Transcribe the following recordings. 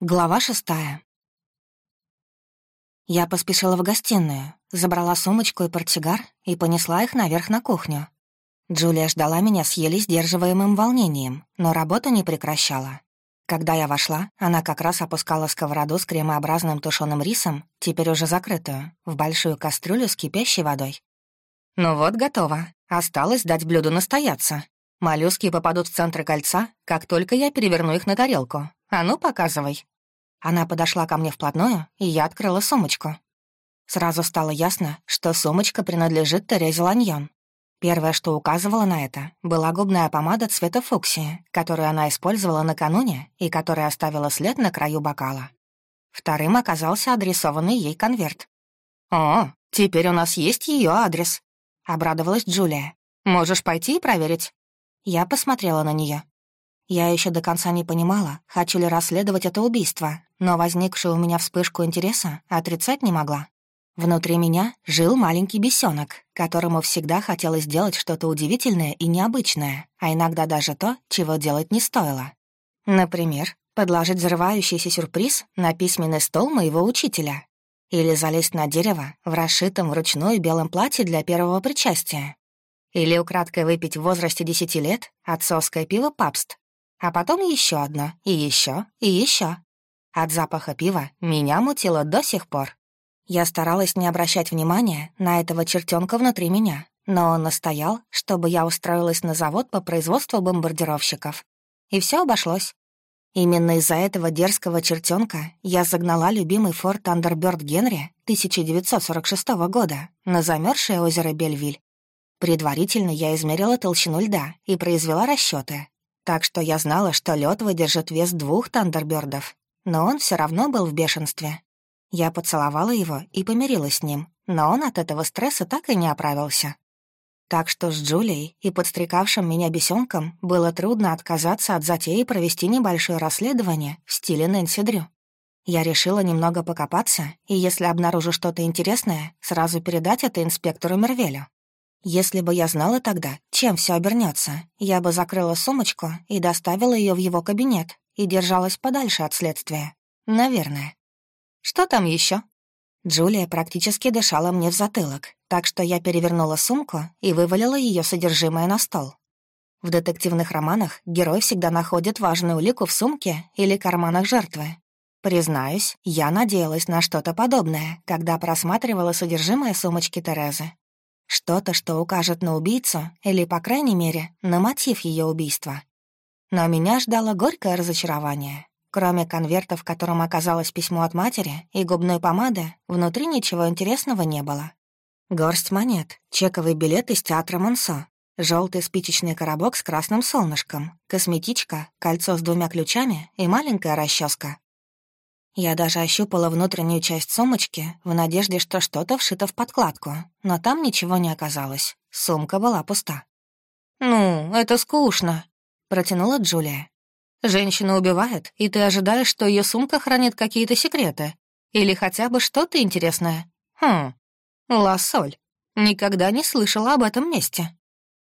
Глава шестая. Я поспешила в гостиную, забрала сумочку и портсигар и понесла их наверх на кухню. Джулия ждала меня с еле сдерживаемым волнением, но работу не прекращала. Когда я вошла, она как раз опускала сковороду с кремообразным тушеным рисом, теперь уже закрытую, в большую кастрюлю с кипящей водой. «Ну вот, готово. Осталось дать блюду настояться. Моллюски попадут в центр кольца, как только я переверну их на тарелку, «А ну, показывай». Она подошла ко мне вплотную, и я открыла сумочку. Сразу стало ясно, что сумочка принадлежит Терезе Ланьон. Первое, что указывало на это, была губная помада цвета фуксии, которую она использовала накануне и которая оставила след на краю бокала. Вторым оказался адресованный ей конверт. «О, теперь у нас есть ее адрес», — обрадовалась Джулия. «Можешь пойти и проверить?» Я посмотрела на нее. Я еще до конца не понимала, хочу ли расследовать это убийство, но возникшую у меня вспышку интереса отрицать не могла. Внутри меня жил маленький бесенок, которому всегда хотелось сделать что-то удивительное и необычное, а иногда даже то, чего делать не стоило. Например, подложить взрывающийся сюрприз на письменный стол моего учителя. Или залезть на дерево в расшитом вручную белом платье для первого причастия. Или украдкой выпить в возрасте десяти лет отцовское пиво «Папст», а потом еще одно, и еще, и еще. От запаха пива меня мутило до сих пор. Я старалась не обращать внимания на этого чертенка внутри меня, но он настоял, чтобы я устроилась на завод по производству бомбардировщиков. И все обошлось. Именно из-за этого дерзкого чертенка я загнала любимый форт Андерберт Генри 1946 года на замерзшее озеро Бельвиль. Предварительно я измерила толщину льда и произвела расчеты, так что я знала, что лед выдержит вес двух тандербердов. Но он все равно был в бешенстве. Я поцеловала его и помирилась с ним, но он от этого стресса так и не оправился. Так что с Джулией и подстрекавшим меня бесенком было трудно отказаться от затеи провести небольшое расследование в стиле Нэнси Дрю. Я решила немного покопаться, и если обнаружу что-то интересное, сразу передать это инспектору Мервелю. Если бы я знала тогда, чем все обернется, я бы закрыла сумочку и доставила ее в его кабинет и держалась подальше от следствия. Наверное. Что там еще? Джулия практически дышала мне в затылок, так что я перевернула сумку и вывалила ее содержимое на стол. В детективных романах герой всегда находит важную улику в сумке или карманах жертвы. Признаюсь, я надеялась на что-то подобное, когда просматривала содержимое сумочки Терезы. Что-то, что укажет на убийцу, или, по крайней мере, на мотив ее убийства. Но меня ждало горькое разочарование. Кроме конверта, в котором оказалось письмо от матери, и губной помады, внутри ничего интересного не было. Горсть монет, чековый билет из театра Монсо, желтый спичечный коробок с красным солнышком, косметичка, кольцо с двумя ключами и маленькая расческа. Я даже ощупала внутреннюю часть сумочки в надежде, что что-то вшито в подкладку, но там ничего не оказалось. Сумка была пуста. «Ну, это скучно», — протянула Джулия. «Женщина убивает, и ты ожидаешь, что ее сумка хранит какие-то секреты. Или хотя бы что-то интересное. Хм, лосоль. Никогда не слышала об этом месте».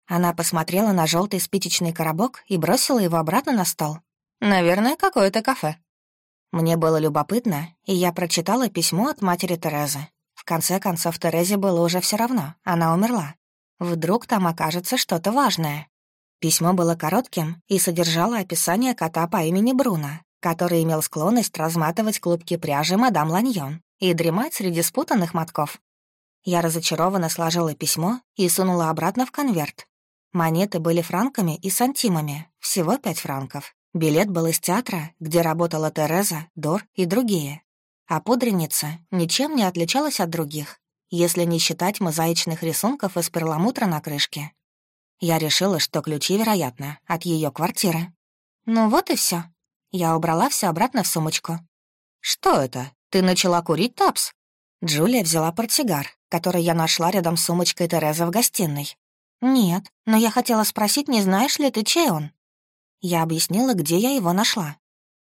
Она посмотрела на желтый спичечный коробок и бросила его обратно на стол. «Наверное, какое-то кафе». Мне было любопытно, и я прочитала письмо от матери Терезы. В конце концов, Терезе было уже все равно, она умерла. Вдруг там окажется что-то важное. Письмо было коротким и содержало описание кота по имени Бруно, который имел склонность разматывать клубки пряжи мадам Ланьон и дремать среди спутанных мотков. Я разочарованно сложила письмо и сунула обратно в конверт. Монеты были франками и сантимами, всего пять франков. Билет был из театра, где работала Тереза, Дор и другие. А пудреница ничем не отличалась от других, если не считать мозаичных рисунков из перламутра на крышке. Я решила, что ключи, вероятно, от ее квартиры. Ну вот и все. Я убрала все обратно в сумочку. «Что это? Ты начала курить, Тапс?» Джулия взяла портсигар, который я нашла рядом с сумочкой Терезы в гостиной. «Нет, но я хотела спросить, не знаешь ли ты, чей он?» Я объяснила, где я его нашла.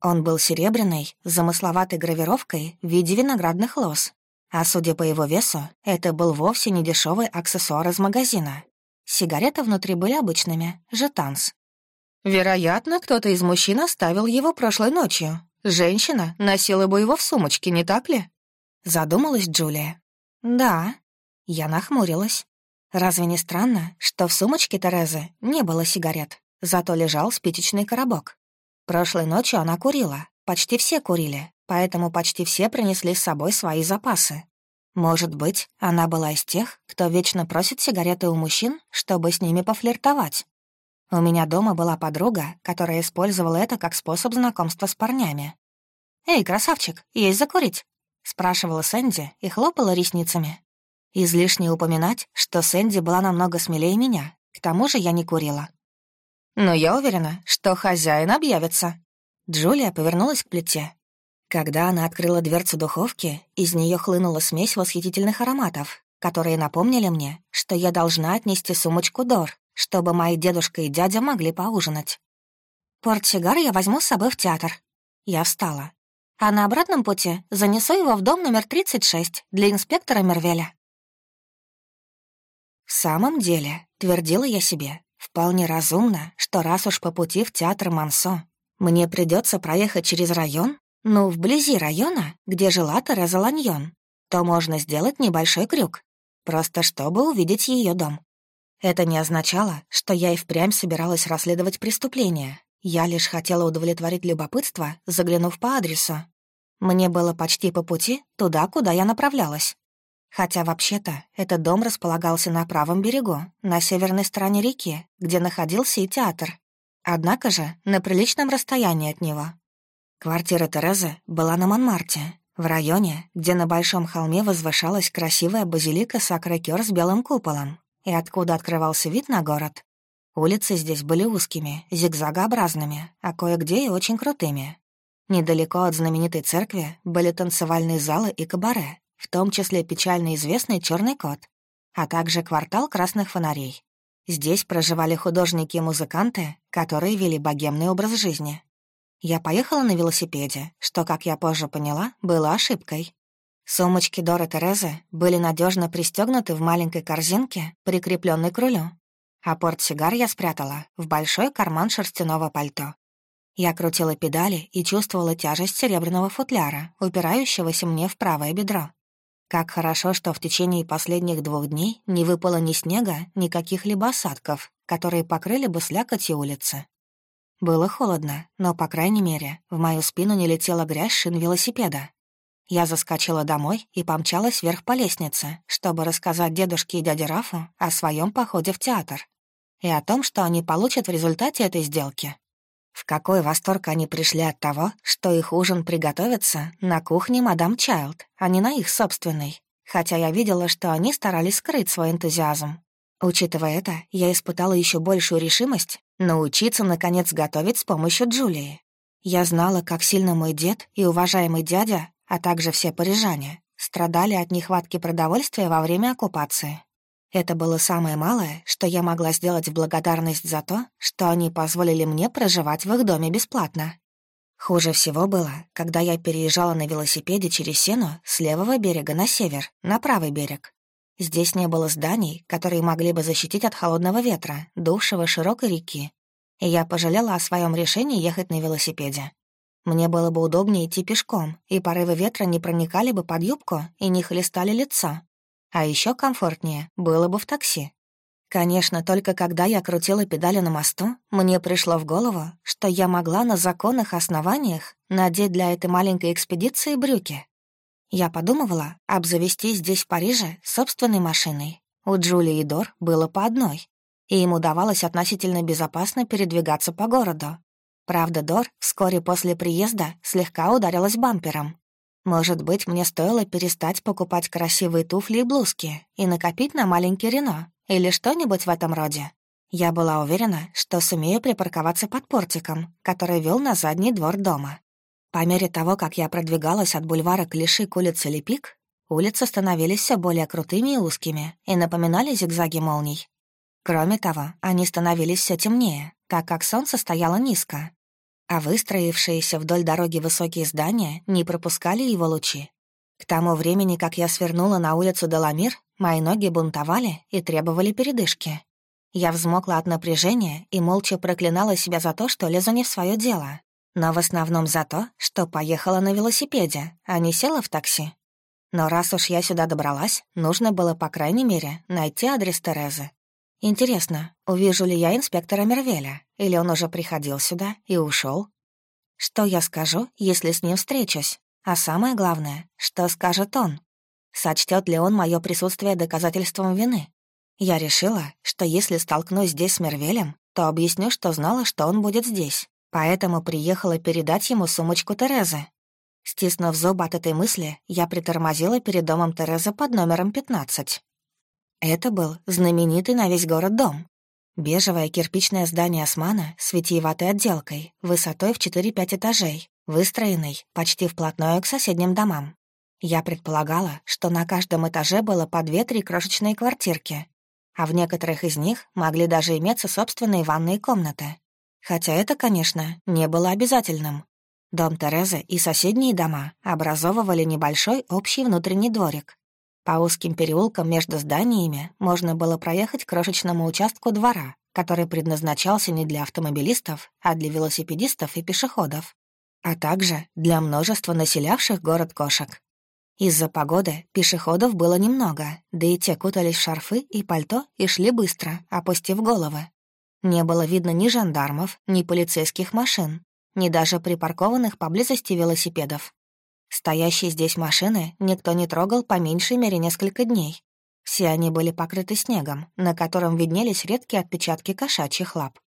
Он был серебряный, с замысловатой гравировкой в виде виноградных лоз. А судя по его весу, это был вовсе не дешевый аксессуар из магазина. Сигареты внутри были обычными, жетанс. Вероятно, кто-то из мужчин оставил его прошлой ночью. женщина носила бы его в сумочке, не так ли?» Задумалась Джулия. «Да». Я нахмурилась. Разве не странно, что в сумочке Терезы не было сигарет, зато лежал спичечный коробок? Прошлой ночью она курила, почти все курили, поэтому почти все принесли с собой свои запасы. Может быть, она была из тех, кто вечно просит сигареты у мужчин, чтобы с ними пофлиртовать. У меня дома была подруга, которая использовала это как способ знакомства с парнями. «Эй, красавчик, есть закурить?» — спрашивала Сэнди и хлопала ресницами. Излишне упоминать, что Сэнди была намного смелее меня, к тому же я не курила. «Но я уверена, что хозяин объявится». Джулия повернулась к плите. Когда она открыла дверцу духовки, из нее хлынула смесь восхитительных ароматов, которые напомнили мне, что я должна отнести сумочку Дор, чтобы мои дедушка и дядя могли поужинать. «Портсигар я возьму с собой в театр». Я встала. А на обратном пути занесу его в дом номер 36 для инспектора Мервеля. В самом деле, твердила я себе, вполне разумно, что раз уж по пути в театр Мансо, мне придется проехать через район, ну, вблизи района, где жила Тереза Ланьон, то можно сделать небольшой крюк, просто чтобы увидеть ее дом. Это не означало, что я и впрямь собиралась расследовать преступление. Я лишь хотела удовлетворить любопытство, заглянув по адресу. Мне было почти по пути туда, куда я направлялась. Хотя, вообще-то, этот дом располагался на правом берегу, на северной стороне реки, где находился и театр. Однако же на приличном расстоянии от него, Квартира Терезы была на Монмарте, в районе, где на большом холме возвышалась красивая базилика Сакрекер с белым куполом, и откуда открывался вид на город. Улицы здесь были узкими, зигзагообразными, а кое-где и очень крутыми. Недалеко от знаменитой церкви были танцевальные залы и кабаре, в том числе печально известный черный кот, а также квартал красных фонарей. Здесь проживали художники и музыканты, которые вели богемный образ жизни. Я поехала на велосипеде, что, как я позже поняла, было ошибкой. Сумочки Дора Терезы были надежно пристегнуты в маленькой корзинке, прикрепленной к рулю, а портсигар я спрятала в большой карман шерстяного пальто. Я крутила педали и чувствовала тяжесть серебряного футляра, упирающегося мне в правое бедро. Как хорошо, что в течение последних двух дней не выпало ни снега, ни каких-либо осадков, которые покрыли бы слякотью улицы. Было холодно, но, по крайней мере, в мою спину не летела грязь шин велосипеда. Я заскочила домой и помчалась вверх по лестнице, чтобы рассказать дедушке и дяде Рафу о своем походе в театр и о том, что они получат в результате этой сделки. В какой восторг они пришли от того, что их ужин приготовится на кухне мадам Чайлд, а не на их собственной, хотя я видела, что они старались скрыть свой энтузиазм. Учитывая это, я испытала еще большую решимость научиться, наконец, готовить с помощью Джулии. Я знала, как сильно мой дед и уважаемый дядя, а также все парижане, страдали от нехватки продовольствия во время оккупации. Это было самое малое, что я могла сделать в благодарность за то, что они позволили мне проживать в их доме бесплатно. Хуже всего было, когда я переезжала на велосипеде через Сену с левого берега на север, на правый берег, Здесь не было зданий, которые могли бы защитить от холодного ветра, дувшего широкой реки. И я пожалела о своем решении ехать на велосипеде. Мне было бы удобнее идти пешком, и порывы ветра не проникали бы под юбку и не хлестали лицо. А еще комфортнее было бы в такси. Конечно, только когда я крутила педали на мосту, мне пришло в голову, что я могла на законных основаниях надеть для этой маленькой экспедиции брюки. Я подумывала обзавестись здесь, в Париже, собственной машиной. У Джулии и Дор было по одной, и им удавалось относительно безопасно передвигаться по городу. Правда, Дор вскоре после приезда слегка ударилась бампером. Может быть, мне стоило перестать покупать красивые туфли и блузки и накопить на маленький Рено или что-нибудь в этом роде. Я была уверена, что сумею припарковаться под портиком, который вел на задний двор дома. По мере того, как я продвигалась от бульвара Клиши к улице Лепик, улицы становились все более крутыми и узкими и напоминали зигзаги молний. Кроме того, они становились все темнее, так как солнце стояло низко, а выстроившиеся вдоль дороги высокие здания не пропускали его лучи. К тому времени, как я свернула на улицу Деламир, мои ноги бунтовали и требовали передышки. Я взмокла от напряжения и молча проклинала себя за то, что лезу не в свое дело. Но в основном за то, что поехала на велосипеде, а не села в такси. Но раз уж я сюда добралась, нужно было, по крайней мере, найти адрес Терезы. Интересно, увижу ли я инспектора Мервеля, или он уже приходил сюда и ушел? Что я скажу, если с ним встречусь? А самое главное, что скажет он? Сочтет ли он мое присутствие доказательством вины? Я решила, что если столкнусь здесь с Мервелем, то объясню, что знала, что он будет здесь. Поэтому приехала передать ему сумочку Терезы. Стиснув зубы от этой мысли, я притормозила перед домом Терезы под номером 15. Это был знаменитый на весь город дом. Бежевое кирпичное здание Османа с витиеватой отделкой, высотой в 4-5 этажей, выстроенный почти вплотную к соседним домам. Я предполагала, что на каждом этаже было по две-три крошечные квартирки, а в некоторых из них могли даже иметься собственные ванные комнаты. Хотя это, конечно, не было обязательным. Дом Терезы и соседние дома образовывали небольшой общий внутренний дворик. По узким переулкам между зданиями можно было проехать крошечному участку двора, который предназначался не для автомобилистов, а для велосипедистов и пешеходов, а также для множества населявших город кошек. Из-за погоды пешеходов было немного, да и те кутались в шарфы и пальто и шли быстро, опустив головы. Не было видно ни жандармов, ни полицейских машин, ни даже припаркованных поблизости велосипедов. Стоящие здесь машины никто не трогал по меньшей мере несколько дней. Все они были покрыты снегом, на котором виднелись редкие отпечатки кошачьих лап.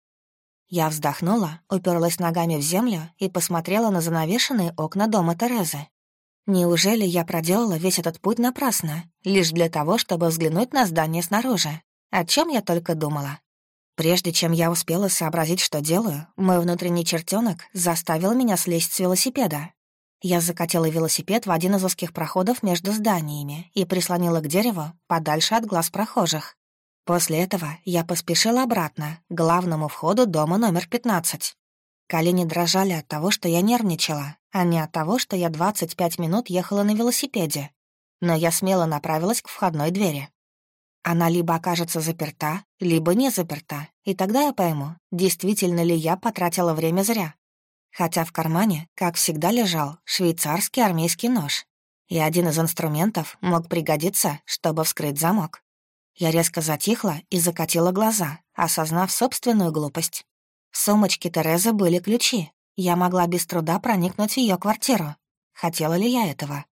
Я вздохнула, уперлась ногами в землю и посмотрела на занавешенные окна дома Терезы. Неужели я проделала весь этот путь напрасно, лишь для того, чтобы взглянуть на здание снаружи? О чем я только думала. Прежде чем я успела сообразить, что делаю, мой внутренний чертенок заставил меня слезть с велосипеда. Я закатила велосипед в один из узких проходов между зданиями и прислонила к дереву подальше от глаз прохожих. После этого я поспешила обратно, к главному входу дома номер 15. Колени дрожали от того, что я нервничала, а не от того, что я 25 минут ехала на велосипеде. Но я смело направилась к входной двери. Она либо окажется заперта, либо не заперта, и тогда я пойму, действительно ли я потратила время зря. Хотя в кармане, как всегда, лежал швейцарский армейский нож, и один из инструментов мог пригодиться, чтобы вскрыть замок. Я резко затихла и закатила глаза, осознав собственную глупость. В сумочке Терезы были ключи. Я могла без труда проникнуть в ее квартиру. Хотела ли я этого?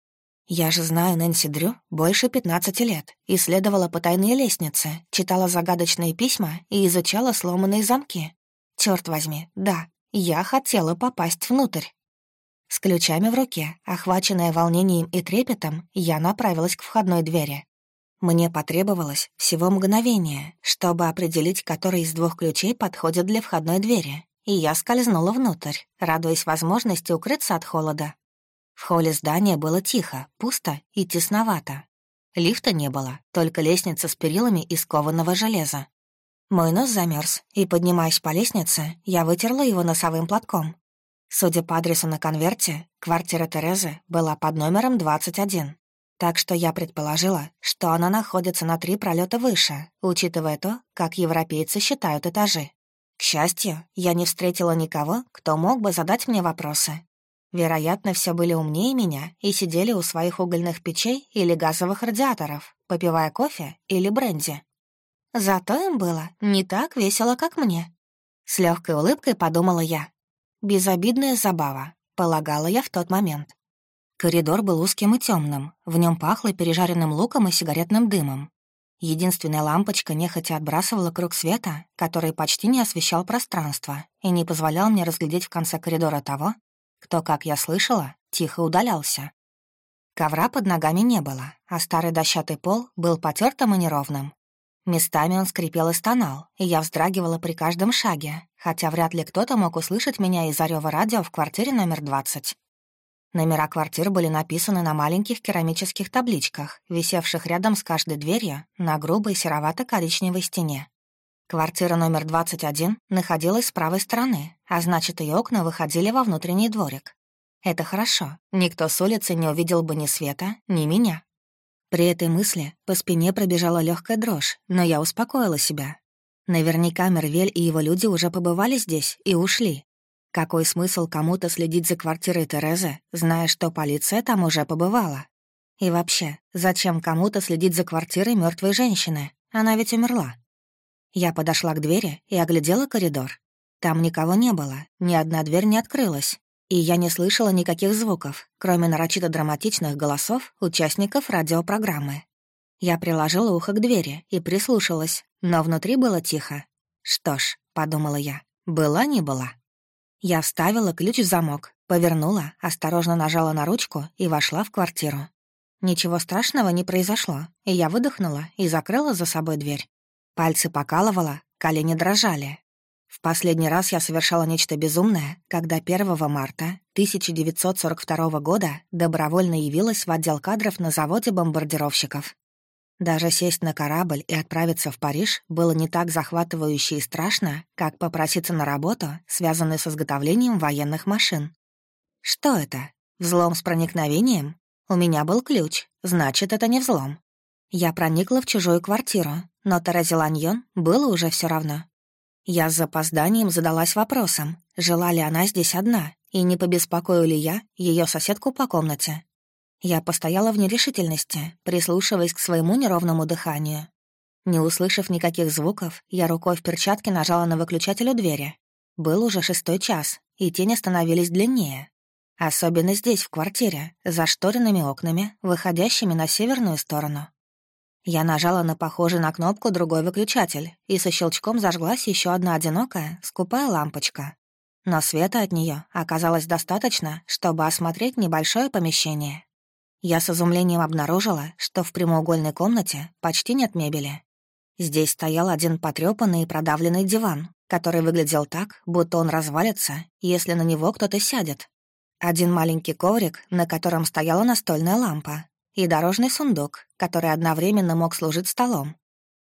Я же знаю Нэнси Дрю больше 15 лет, исследовала потайные лестницы, читала загадочные письма и изучала сломанные замки. Черт возьми, да, я хотела попасть внутрь. С ключами в руке, охваченная волнением и трепетом, я направилась к входной двери. Мне потребовалось всего мгновение, чтобы определить, который из двух ключей подходит для входной двери, и я скользнула внутрь, радуясь возможности укрыться от холода. В холле здания было тихо, пусто и тесновато. Лифта не было, только лестница с перилами из кованого железа. Мой нос замерз, и, поднимаясь по лестнице, я вытерла его носовым платком. Судя по адресу на конверте, квартира Терезы была под номером 21. Так что я предположила, что она находится на три пролета выше, учитывая то, как европейцы считают этажи. К счастью, я не встретила никого, кто мог бы задать мне вопросы. Вероятно, все были умнее меня и сидели у своих угольных печей или газовых радиаторов, попивая кофе или бренди. Зато им было не так весело, как мне. С легкой улыбкой подумала я. Безобидная забава, полагала я в тот момент. Коридор был узким и темным, в нем пахло пережаренным луком и сигаретным дымом. Единственная лампочка нехотя отбрасывала круг света, который почти не освещал пространство и не позволял мне разглядеть в конце коридора того, кто, как я слышала, тихо удалялся. Ковра под ногами не было, а старый дощатый пол был потертым и неровным. Местами он скрипел и стонал, и я вздрагивала при каждом шаге, хотя вряд ли кто-то мог услышать меня из-за радио в квартире номер 20. Номера квартир были написаны на маленьких керамических табличках, висевших рядом с каждой дверью на грубой серовато-коричневой стене. Квартира номер 21 находилась с правой стороны, а значит, ее окна выходили во внутренний дворик. Это хорошо, никто с улицы не увидел бы ни Света, ни меня. При этой мысли по спине пробежала легкая дрожь, но я успокоила себя. Наверняка Мервель и его люди уже побывали здесь и ушли, Какой смысл кому-то следить за квартирой Терезы, зная, что полиция там уже побывала? И вообще, зачем кому-то следить за квартирой мертвой женщины? Она ведь умерла. Я подошла к двери и оглядела коридор. Там никого не было, ни одна дверь не открылась, и я не слышала никаких звуков, кроме нарочито драматичных голосов участников радиопрограммы. Я приложила ухо к двери и прислушалась, но внутри было тихо. «Что ж», — подумала я, — «была не была». Я вставила ключ в замок, повернула, осторожно нажала на ручку и вошла в квартиру. Ничего страшного не произошло, и я выдохнула и закрыла за собой дверь. Пальцы покалывала, колени дрожали. В последний раз я совершала нечто безумное, когда 1 марта 1942 года добровольно явилась в отдел кадров на заводе бомбардировщиков. Даже сесть на корабль и отправиться в Париж было не так захватывающе и страшно, как попроситься на работу, связанную с изготовлением военных машин. Что это? Взлом с проникновением? У меня был ключ, значит, это не взлом. Я проникла в чужую квартиру, но Терезе Ланьон было уже все равно. Я с запозданием задалась вопросом, жила ли она здесь одна, и не побеспокою ли я ее соседку по комнате. Я постояла в нерешительности, прислушиваясь к своему неровному дыханию. Не услышав никаких звуков, я рукой в перчатке нажала на выключатель у двери. Был уже шестой час, и тени становились длиннее. Особенно здесь, в квартире, за шторенными окнами, выходящими на северную сторону. Я нажала на похожий на кнопку другой выключатель, и со щелчком зажглась еще одна одинокая, скупая лампочка. Но света от нее оказалось достаточно, чтобы осмотреть небольшое помещение. Я с изумлением обнаружила, что в прямоугольной комнате почти нет мебели. Здесь стоял один потрёпанный и продавленный диван, который выглядел так, будто он развалится, если на него кто-то сядет. Один маленький коврик, на котором стояла настольная лампа, и дорожный сундук, который одновременно мог служить столом.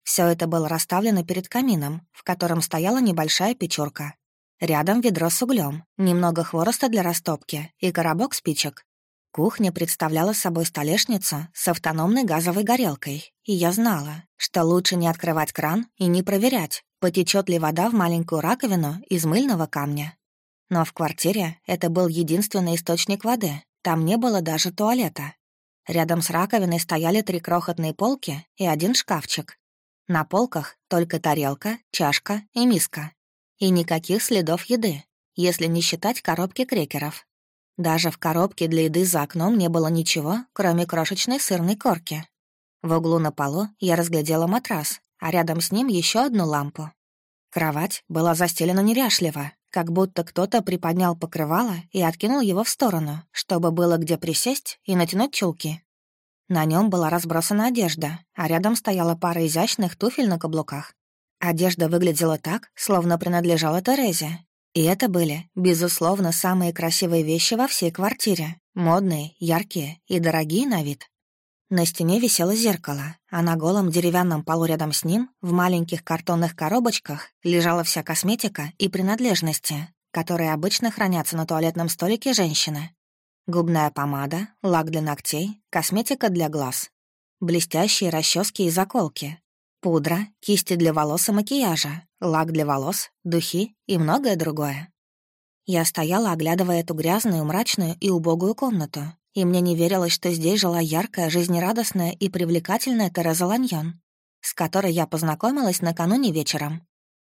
Все это было расставлено перед камином, в котором стояла небольшая печурка. Рядом ведро с углем, немного хвороста для растопки и коробок спичек. Кухня представляла собой столешницу с автономной газовой горелкой, и я знала, что лучше не открывать кран и не проверять, потечет ли вода в маленькую раковину из мыльного камня. Но в квартире это был единственный источник воды, там не было даже туалета. Рядом с раковиной стояли три крохотные полки и один шкафчик. На полках только тарелка, чашка и миска. И никаких следов еды, если не считать коробки крекеров, даже в коробке для еды за окном не было ничего, кроме крошечной сырной корки. В углу на полу я разглядела матрас, а рядом с ним еще одну лампу. Кровать была застелена неряшливо, как будто кто-то приподнял покрывало и откинул его в сторону, чтобы было где присесть и натянуть чулки. На нем была разбросана одежда, а рядом стояла пара изящных туфель на каблуках. Одежда выглядела так, словно принадлежала Терезе, и это были, безусловно, самые красивые вещи во всей квартире. Модные, яркие и дорогие на вид. На стене висело зеркало, а на голом деревянном полу рядом с ним, в маленьких картонных коробочках, лежала вся косметика и принадлежности, которые обычно хранятся на туалетном столике женщины. Губная помада, лак для ногтей, косметика для глаз, блестящие расчески и заколки, Пудра, кисти для волос и макияжа, лак для волос, духи и многое другое. Я стояла, оглядывая эту грязную, мрачную и убогую комнату, и мне не верилось, что здесь жила яркая, жизнерадостная и привлекательная Тереза Ланьон, с которой я познакомилась накануне вечером.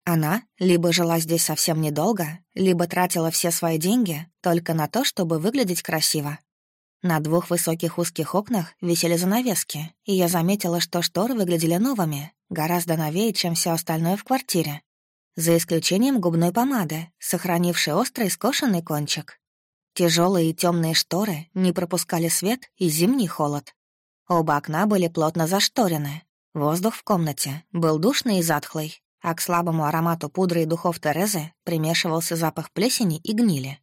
Она либо жила здесь совсем недолго, либо тратила все свои деньги только на то, чтобы выглядеть красиво. На двух высоких узких окнах висели занавески, и я заметила, что шторы выглядели новыми, гораздо новее, чем все остальное в квартире. За исключением губной помады, сохранившей острый скошенный кончик. Тяжелые и темные шторы не пропускали свет и зимний холод. Оба окна были плотно зашторены. Воздух в комнате был душный и затхлый, а к слабому аромату пудры и духов Терезы примешивался запах плесени и гнили.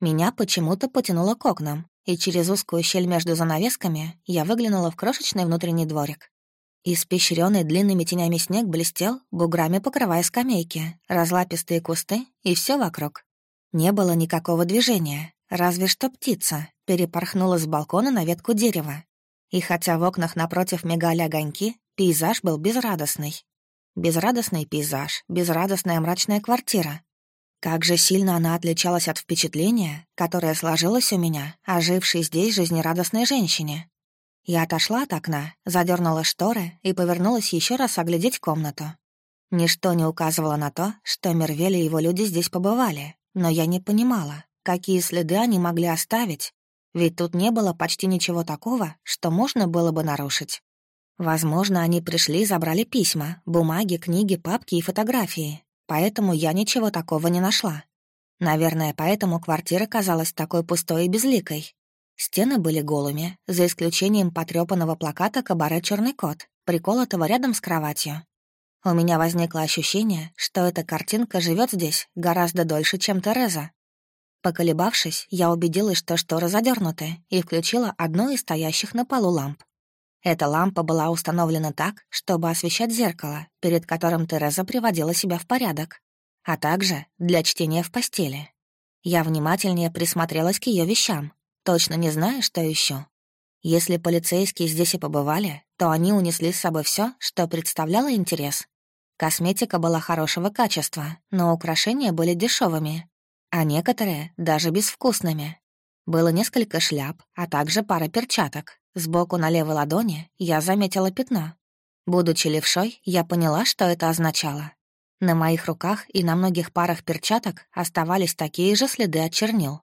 Меня почему-то потянуло к окнам, и через узкую щель между занавесками я выглянула в крошечный внутренний дворик. Испещренный длинными тенями снег блестел, буграми покрывая скамейки, разлапистые кусты и все вокруг. Не было никакого движения, разве что птица перепорхнула с балкона на ветку дерева. И хотя в окнах напротив мигали огоньки, пейзаж был безрадостный. Безрадостный пейзаж, безрадостная мрачная квартира. Как же сильно она отличалась от впечатления, которое сложилось у меня, ожившей здесь жизнерадостной женщине. Я отошла от окна, задернула шторы и повернулась еще раз оглядеть комнату. Ничто не указывало на то, что Мервель и его люди здесь побывали, но я не понимала, какие следы они могли оставить, ведь тут не было почти ничего такого, что можно было бы нарушить. Возможно, они пришли и забрали письма, бумаги, книги, папки и фотографии, поэтому я ничего такого не нашла. Наверное, поэтому квартира казалась такой пустой и безликой. Стены были голыми, за исключением потрёпанного плаката «Кабаре Черный кот», приколотого рядом с кроватью. У меня возникло ощущение, что эта картинка живет здесь гораздо дольше, чем Тереза. Поколебавшись, я убедилась, что шторы задернуты, и включила одну из стоящих на полу ламп. Эта лампа была установлена так, чтобы освещать зеркало, перед которым Тереза приводила себя в порядок, а также для чтения в постели. Я внимательнее присмотрелась к ее вещам, точно не зная, что еще. Если полицейские здесь и побывали, то они унесли с собой все, что представляло интерес. Косметика была хорошего качества, но украшения были дешевыми, а некоторые — даже безвкусными. Было несколько шляп, а также пара перчаток. Сбоку на левой ладони я заметила пятно. Будучи левшой, я поняла, что это означало. На моих руках и на многих парах перчаток оставались такие же следы от чернил.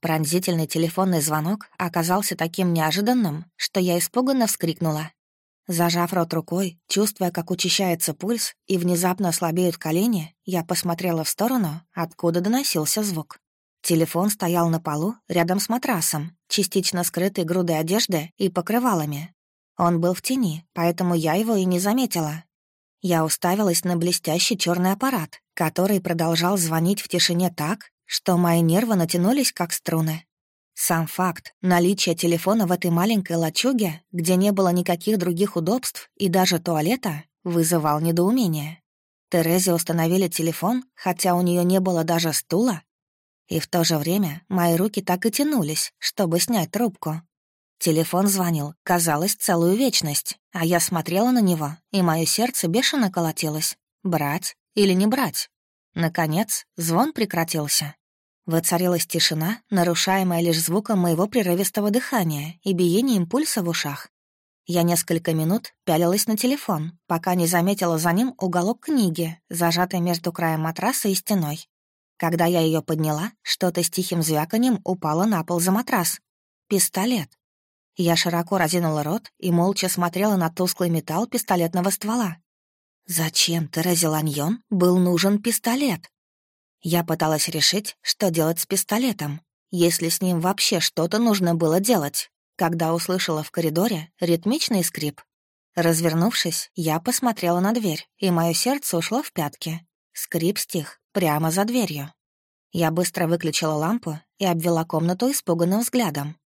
Пронзительный телефонный звонок оказался таким неожиданным, что я испуганно вскрикнула. Зажав рот рукой, чувствуя, как учащается пульс и внезапно слабеют колени, я посмотрела в сторону, откуда доносился звук. Телефон стоял на полу рядом с матрасом, частично скрытый грудой одежды и покрывалами. Он был в тени, поэтому я его и не заметила. Я уставилась на блестящий черный аппарат, который продолжал звонить в тишине так, что мои нервы натянулись, как струны. Сам факт наличия телефона в этой маленькой лачуге, где не было никаких других удобств и даже туалета, вызывал недоумение. Терезе установили телефон, хотя у нее не было даже стула. И в то же время мои руки так и тянулись, чтобы снять трубку. Телефон звонил, казалось, целую вечность, а я смотрела на него, и мое сердце бешено колотилось. Брать или не брать? Наконец, звон прекратился. Воцарилась тишина, нарушаемая лишь звуком моего прерывистого дыхания и биением пульса в ушах. Я несколько минут пялилась на телефон, пока не заметила за ним уголок книги, зажатый между краем матраса и стеной. Когда я ее подняла, что-то с тихим звяканием упало на пол за матрас. Пистолет. Я широко разинула рот и молча смотрела на тусклый металл пистолетного ствола. Зачем Терезе Ланьон был нужен пистолет? Я пыталась решить, что делать с пистолетом, если с ним вообще что-то нужно было делать, когда услышала в коридоре ритмичный скрип. Развернувшись, я посмотрела на дверь, и мое сердце ушло в пятки. Скрип стих прямо за дверью. Я быстро выключила лампу и обвела комнату испуганным взглядом.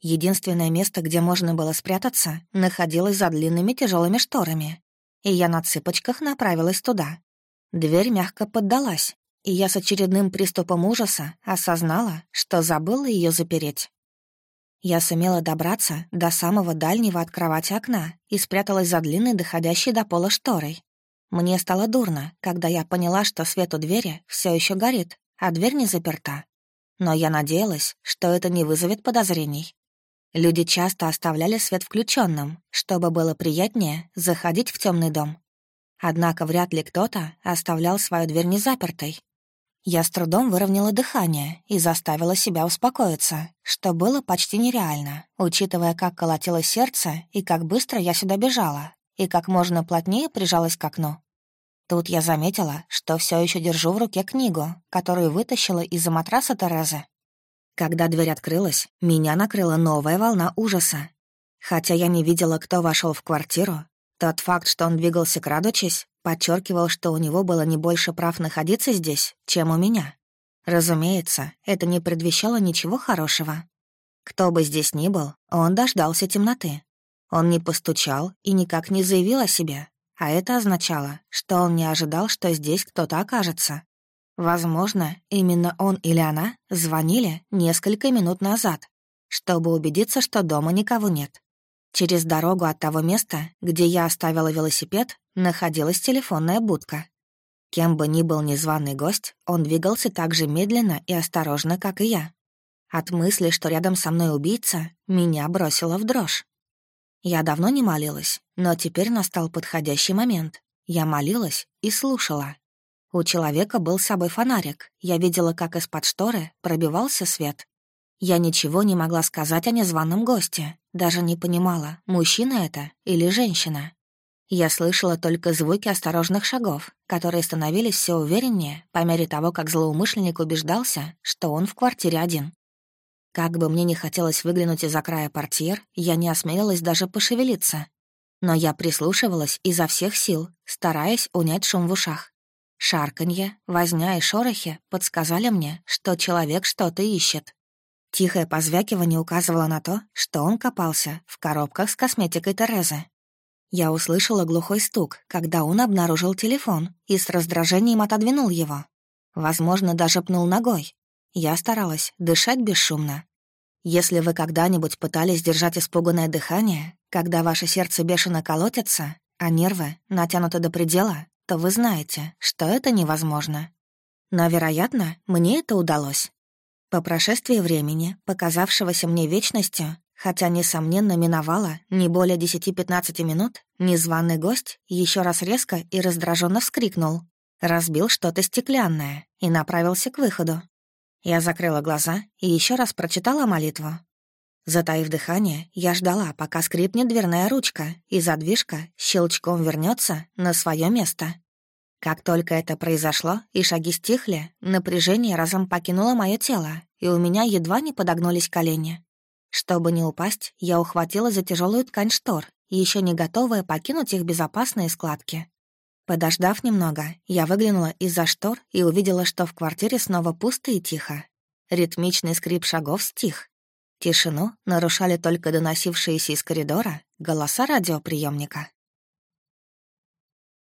Единственное место, где можно было спрятаться, находилось за длинными тяжелыми шторами, и я на цыпочках направилась туда. Дверь мягко поддалась, и я с очередным приступом ужаса осознала, что забыла ее запереть. Я сумела добраться до самого дальнего от кровати окна и спряталась за длинной, доходящей до пола шторой. Мне стало дурно, когда я поняла, что свет у двери все еще горит, а дверь не заперта. Но я надеялась, что это не вызовет подозрений. Люди часто оставляли свет включенным, чтобы было приятнее заходить в темный дом. Однако вряд ли кто-то оставлял свою дверь незапертой, я с трудом выровняла дыхание и заставила себя успокоиться, что было почти нереально, учитывая, как колотилось сердце и как быстро я сюда бежала, и как можно плотнее прижалась к окну. Тут я заметила, что все еще держу в руке книгу, которую вытащила из-за матраса Терезы. Когда дверь открылась, меня накрыла новая волна ужаса. Хотя я не видела, кто вошел в квартиру, тот факт, что он двигался крадучись, подчеркивал, что у него было не больше прав находиться здесь, чем у меня. Разумеется, это не предвещало ничего хорошего. Кто бы здесь ни был, он дождался темноты. Он не постучал и никак не заявил о себе, а это означало, что он не ожидал, что здесь кто-то окажется. Возможно, именно он или она звонили несколько минут назад, чтобы убедиться, что дома никого нет. Через дорогу от того места, где я оставила велосипед, находилась телефонная будка. Кем бы ни был незваный гость, он двигался так же медленно и осторожно, как и я. От мысли, что рядом со мной убийца, меня бросило в дрожь. Я давно не молилась, но теперь настал подходящий момент. Я молилась и слушала. У человека был с собой фонарик. Я видела, как из-под шторы пробивался свет. Я ничего не могла сказать о незваном госте, даже не понимала, мужчина это или женщина. Я слышала только звуки осторожных шагов, которые становились все увереннее по мере того, как злоумышленник убеждался, что он в квартире один. Как бы мне не хотелось выглянуть из-за края портьер, я не осмелилась даже пошевелиться. Но я прислушивалась изо всех сил, стараясь унять шум в ушах. Шарканье, возня и шорохи подсказали мне, что человек что-то ищет. Тихое позвякивание указывало на то, что он копался в коробках с косметикой Терезы. Я услышала глухой стук, когда он обнаружил телефон и с раздражением отодвинул его. Возможно, даже пнул ногой. Я старалась дышать бесшумно. Если вы когда-нибудь пытались держать испуганное дыхание, когда ваше сердце бешено колотится, а нервы натянуты до предела, то вы знаете, что это невозможно. Но, вероятно, мне это удалось. По прошествии времени, показавшегося мне вечностью, хотя, несомненно, миновало не более 10-15 минут, незваный гость еще раз резко и раздраженно вскрикнул, разбил что-то стеклянное и направился к выходу. Я закрыла глаза и еще раз прочитала молитву. Затаив дыхание, я ждала, пока скрипнет дверная ручка, и задвижка щелчком вернется на свое место. Как только это произошло, и шаги стихли, напряжение разом покинуло мое тело, и у меня едва не подогнулись колени. Чтобы не упасть, я ухватила за тяжелую ткань штор, еще не готовая покинуть их безопасные складки. Подождав немного, я выглянула из-за штор и увидела, что в квартире снова пусто и тихо. Ритмичный скрип шагов стих. Тишину нарушали только доносившиеся из коридора голоса радиоприемника.